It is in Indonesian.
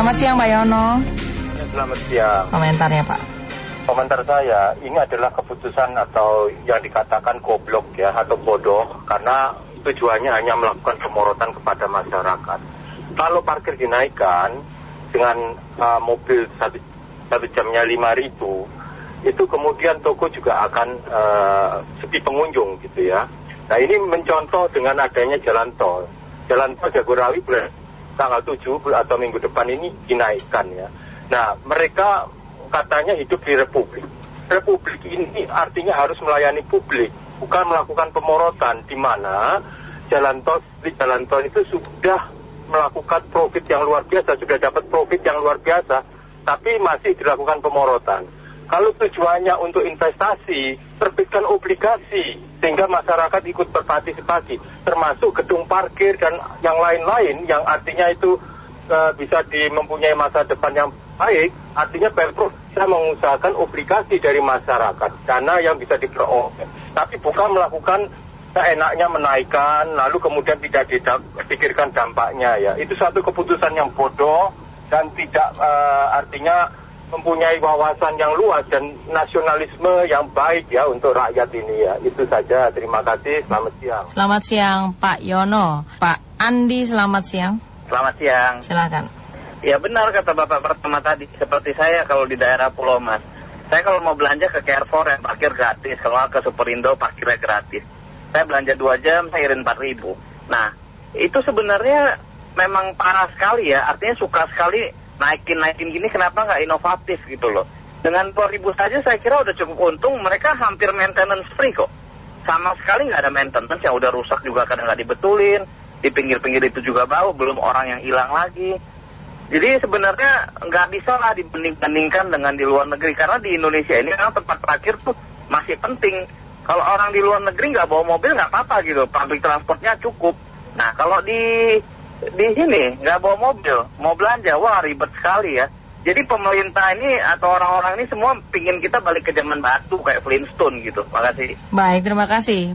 Selamat siang Pak Yono. Selamat siang. Komentarnya Pak. Komentar saya, ini adalah keputusan atau yang dikatakan goblok ya atau bodoh karena tujuannya hanya melakukan pemorotan kepada masyarakat. Kalau parkir dinaikkan dengan uh, mobil satu, satu jamnya lima ribu, itu kemudian toko juga akan uh, sepi pengunjung gitu ya. Nah ini mencontoh dengan adanya jalan tol. Jalan tol Jagorawi bulan tanggal 7 atau minggu depan ini dinaikkan ya. Nah mereka katanya hidup di republik. Republik ini artinya harus melayani publik, bukan melakukan pemorotan di mana jalan tol di jalan tol itu sudah melakukan profit yang luar biasa, sudah dapat profit yang luar biasa, tapi masih dilakukan pemorotan. Kalau tujuannya untuk investasi, terbitkan obligasi sehingga masyarakat ikut berpartisipasi, termasuk gedung parkir dan yang lain-lain yang artinya itu uh, bisa mempunyai masa depan yang baik, artinya Pemprov bisa mengusahakan obligasi dari masyarakat, dana yang bisa diperoleh. Tapi bukan melakukan seenaknya menaikkan, lalu kemudian tidak dipikirkan dampaknya ya. Itu satu keputusan yang bodoh dan tidak uh, artinya mempunyai wawasan yang luas dan nasionalisme yang baik ya untuk rakyat ini ya. Itu saja. Terima kasih. Selamat siang. Selamat siang Pak Yono. Pak Andi, selamat siang. Selamat siang. Silakan. Ya benar kata Bapak pertama tadi, seperti saya kalau di daerah Pulau Mas. Saya kalau mau belanja ke Carrefour yang parkir gratis, kalau ke Superindo parkirnya gratis. Saya belanja dua jam, saya irin 4 ribu. Nah, itu sebenarnya memang parah sekali ya, artinya suka sekali naikin-naikin gini kenapa nggak inovatif gitu loh. Dengan 2 ribu saja saya kira udah cukup untung, mereka hampir maintenance free kok. Sama sekali nggak ada maintenance yang udah rusak juga kadang nggak dibetulin, di pinggir-pinggir itu juga bau, belum orang yang hilang lagi. Jadi sebenarnya nggak bisa lah dibanding-bandingkan dengan di luar negeri karena di Indonesia ini memang tempat parkir tuh masih penting. Kalau orang di luar negeri nggak bawa mobil nggak apa-apa gitu, public transportnya cukup. Nah kalau di di sini nggak bawa mobil, mau belanja, wah ribet sekali ya. Jadi pemerintah ini atau orang-orang ini semua pingin kita balik ke zaman batu kayak Flintstone gitu. Makasih. Baik, terima kasih.